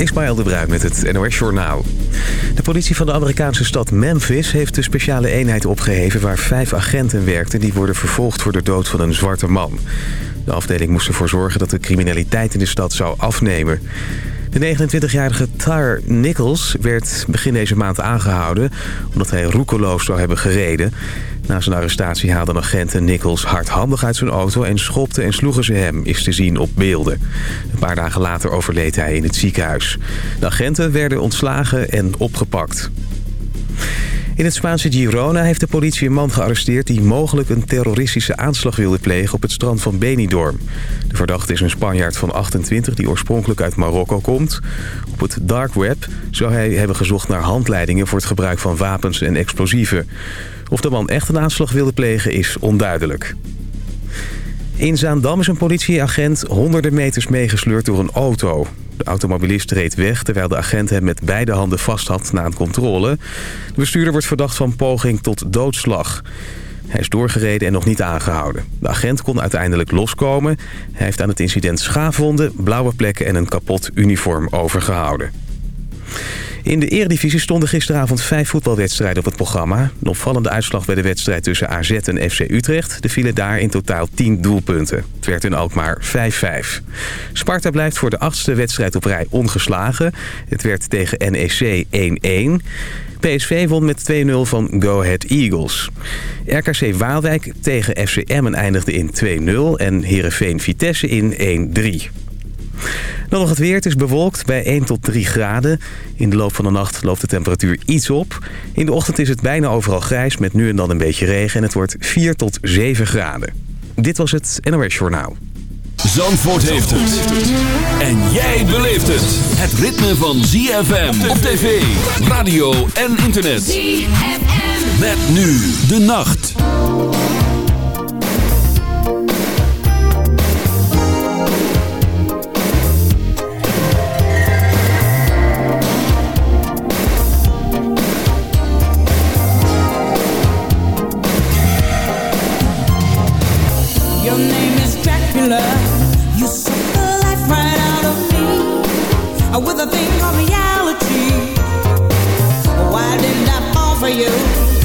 Ismaël de Bruin met het NOS Journaal. De politie van de Amerikaanse stad Memphis heeft de speciale eenheid opgeheven... waar vijf agenten werkten die worden vervolgd voor de dood van een zwarte man. De afdeling moest ervoor zorgen dat de criminaliteit in de stad zou afnemen. De 29-jarige Tyre Nichols werd begin deze maand aangehouden... omdat hij roekeloos zou hebben gereden. Na zijn arrestatie haalden agenten Nichols hardhandig uit zijn auto... en schopten en sloegen ze hem, is te zien op beelden. Een paar dagen later overleed hij in het ziekenhuis. De agenten werden ontslagen en opgepakt. In het Spaanse Girona heeft de politie een man gearresteerd... die mogelijk een terroristische aanslag wilde plegen op het strand van Benidorm. De verdachte is een Spanjaard van 28 die oorspronkelijk uit Marokko komt. Op het dark web zou hij hebben gezocht naar handleidingen... voor het gebruik van wapens en explosieven. Of de man echt een aanslag wilde plegen is onduidelijk. In Zaandam is een politieagent honderden meters meegesleurd door een auto. De automobilist reed weg terwijl de agent hem met beide handen vast had na een controle. De bestuurder wordt verdacht van poging tot doodslag. Hij is doorgereden en nog niet aangehouden. De agent kon uiteindelijk loskomen. Hij heeft aan het incident schaafwonden, blauwe plekken en een kapot uniform overgehouden. In de eredivisie stonden gisteravond vijf voetbalwedstrijden op het programma. Een opvallende uitslag bij de wedstrijd tussen AZ en FC Utrecht. Er vielen daar in totaal 10 doelpunten. Het werd in Alkmaar 5-5. Sparta blijft voor de achtste wedstrijd op rij ongeslagen. Het werd tegen NEC 1-1. PSV won met 2-0 van Go Ahead Eagles. RKC Waalwijk tegen FCM eindigde in 2-0 en Heerenveen Vitesse in 1-3. Dan nog het weer. Het is bewolkt bij 1 tot 3 graden. In de loop van de nacht loopt de temperatuur iets op. In de ochtend is het bijna overal grijs met nu en dan een beetje regen. En het wordt 4 tot 7 graden. Dit was het NOS Journaal. Zandvoort heeft het. En jij beleeft het. Het ritme van ZFM op tv, radio en internet. ZFM. Met nu de nacht. You suck the life right out of me uh, with a thing called reality. Why did I fall for you?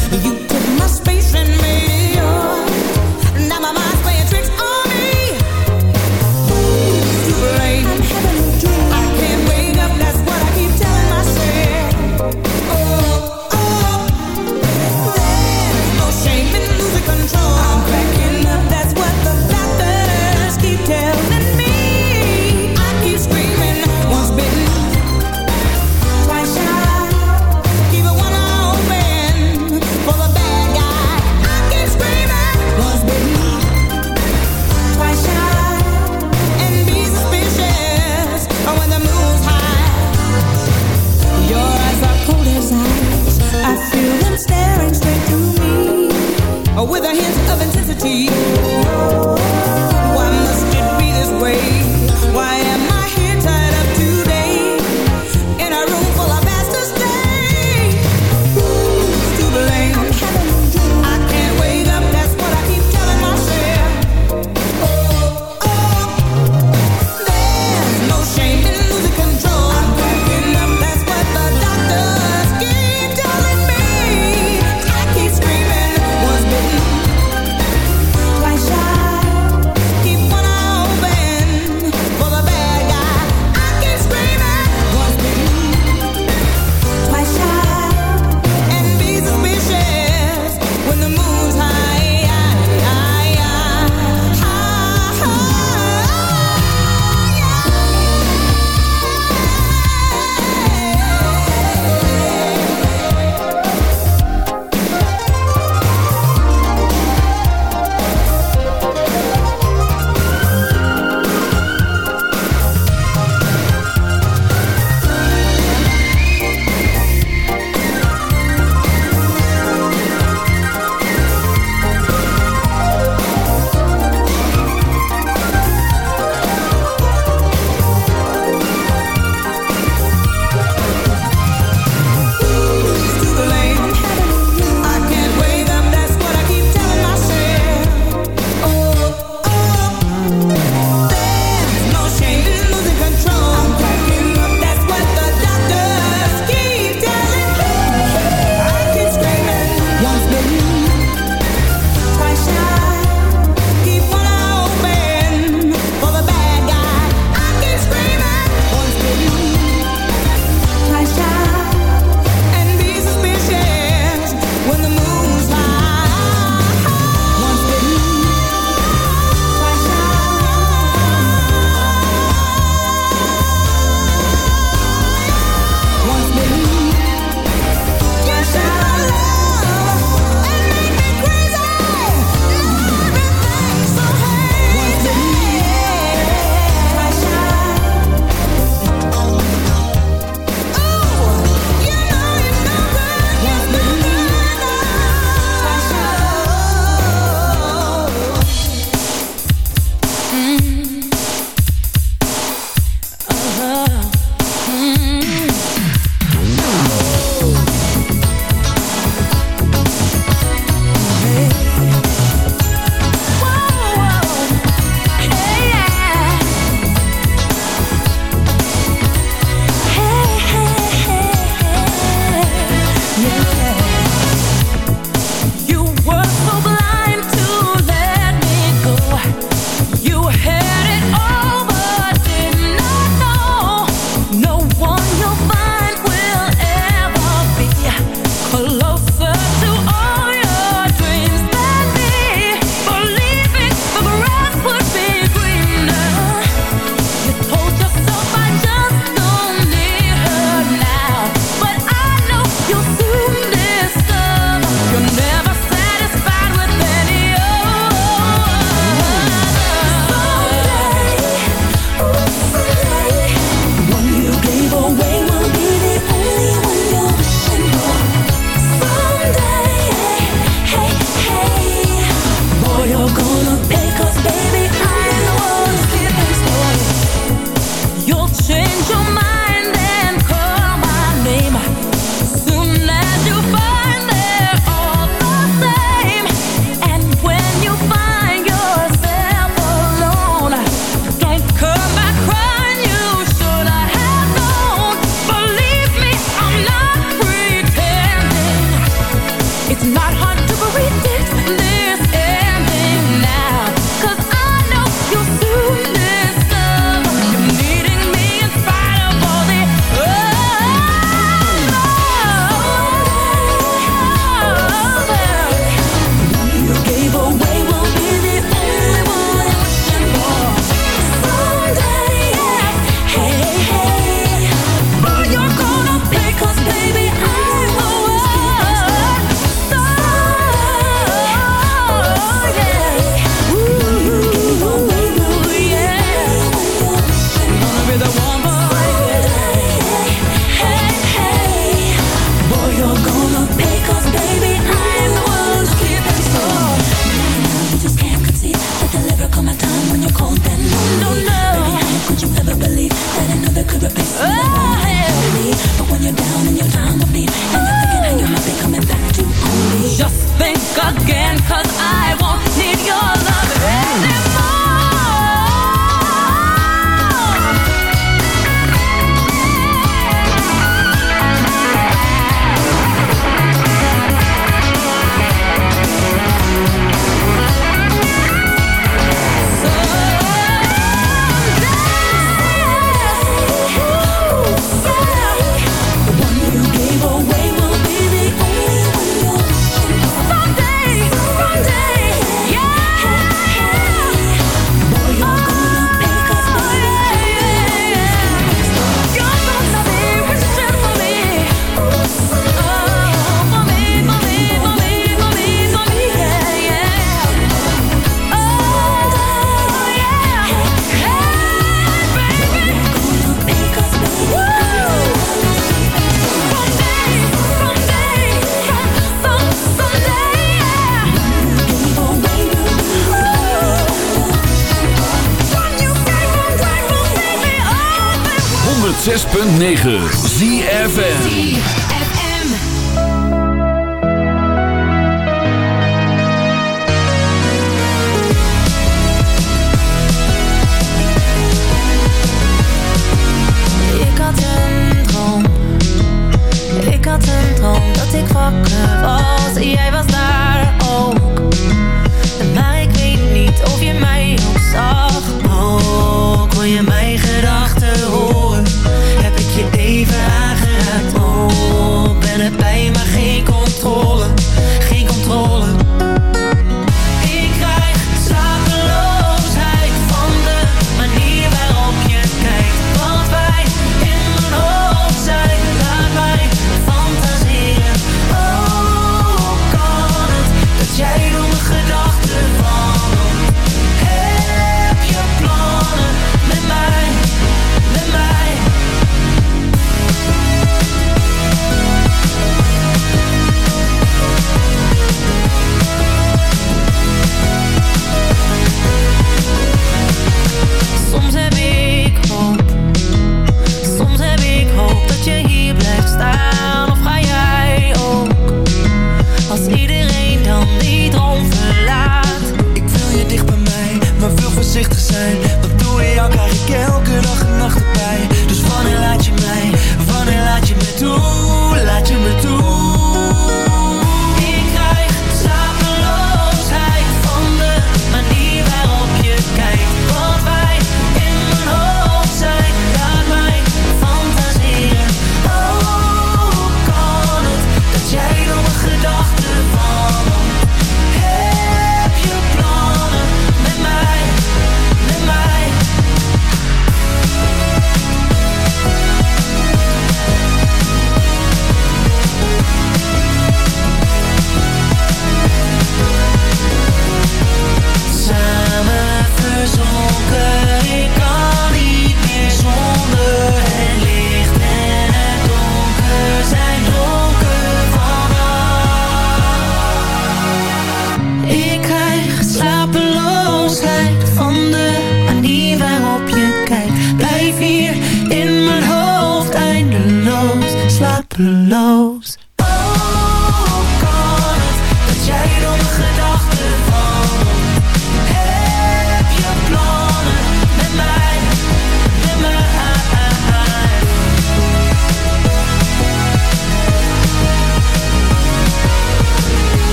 ZFN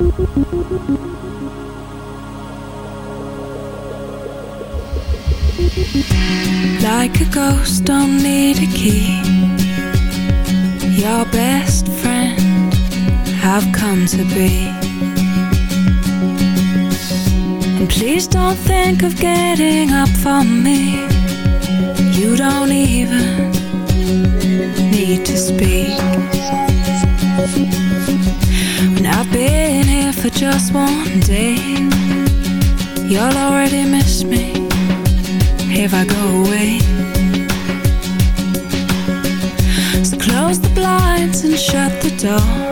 Like a ghost, don't need a key. Your best friend, I've come to be. And please don't think of getting up for me. You don't even need to speak. When I've been here for just one day. You'll already miss me. If I go away. So close the blinds and shut the door.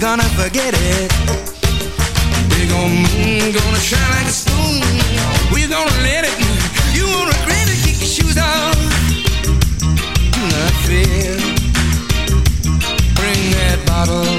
Gonna forget it. Big old moon gonna shine like a spoon. We're gonna let it. You won't regret it. Kick your shoes off. Not fear. Bring that bottle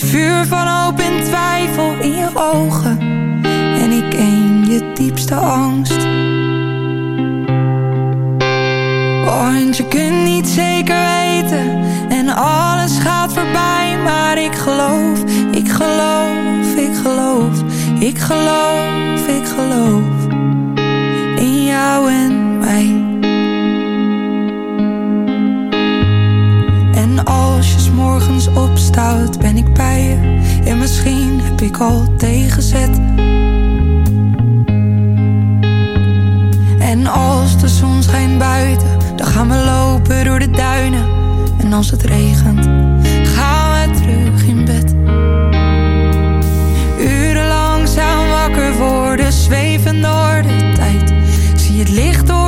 het vuur van hoop en twijfel in je ogen. En ik ken je diepste angst. Want je kunt niet zeker weten En alles gaat voorbij Maar ik geloof, ik geloof, ik geloof Ik geloof, ik geloof In jou en mij morgens opstaat Ben ik bij je En misschien heb ik al tegenzet En als de zon schijnt buiten dan gaan we lopen door de duinen. En als het regent, gaan we terug in bed. Uren langzaam wakker worden, zweven door de tijd. Zie het licht door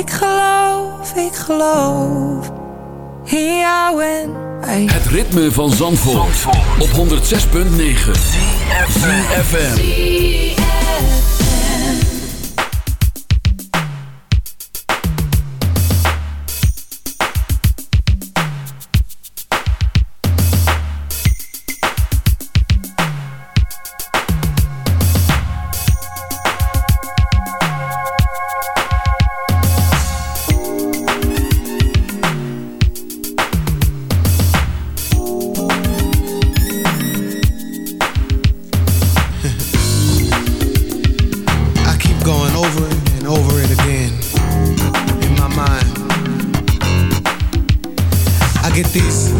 Ik geloof, ik geloof in jou en Het ritme van Zandvoort, op 106.9 CFM. over and over it again in my mind. I get these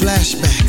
flashbacks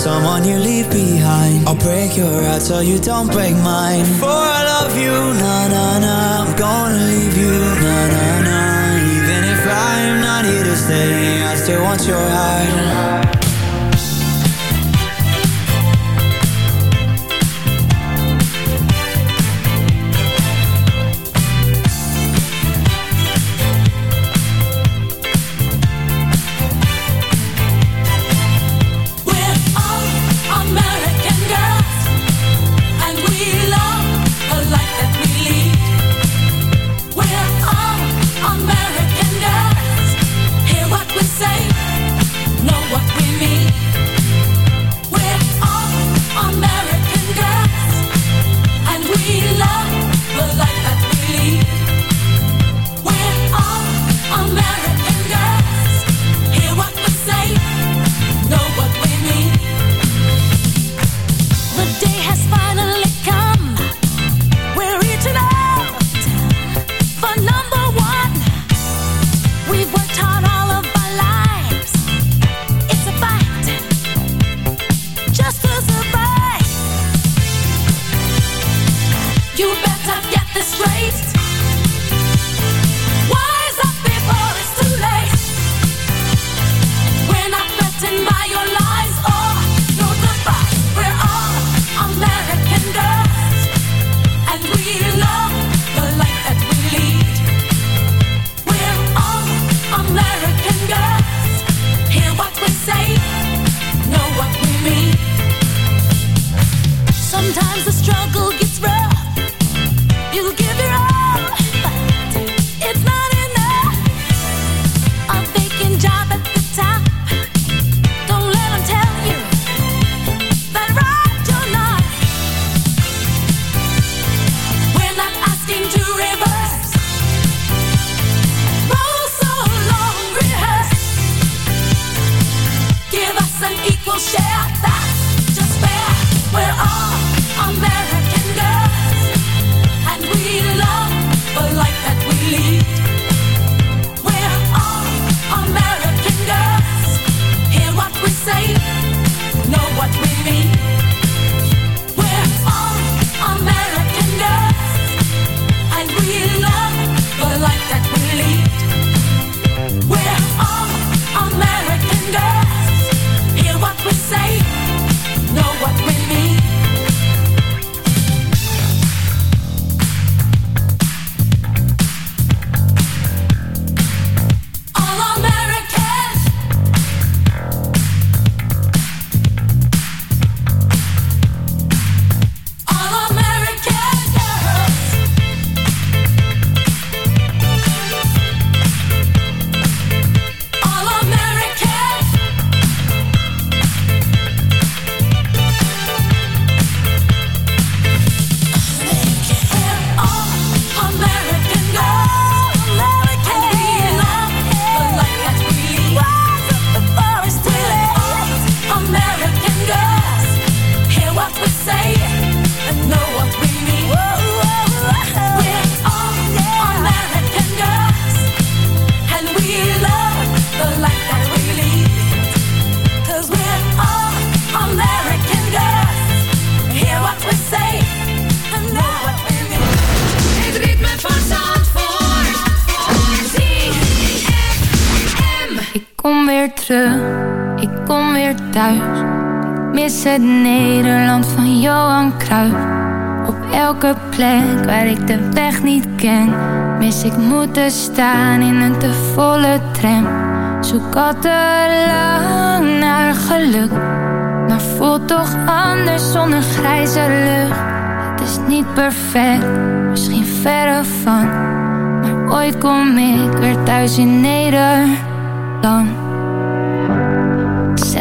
someone you leave behind. I'll break your heart so you don't break mine. For I love you, na-na-na I'm gonna leave you, na-na-na Even if I am not here to stay I still want your heart. Ik kom weer thuis. Mis het Nederland van Johan Cruijff. Op elke plek waar ik de weg niet ken, mis ik moeten staan in een te volle tram. Zoek al te lang naar geluk, maar voelt toch anders zonder grijze lucht. Het is niet perfect, misschien verre van, maar ooit kom ik weer thuis in Nederland.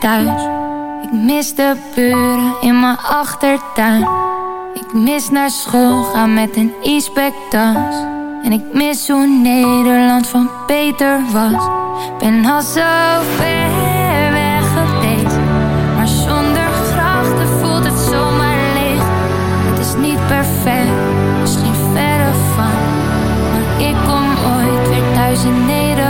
Thuis. Ik mis de buren in mijn achtertuin. Ik mis naar school gaan met een e-spectas. En ik mis hoe Nederland van Peter was. Ben al zo weer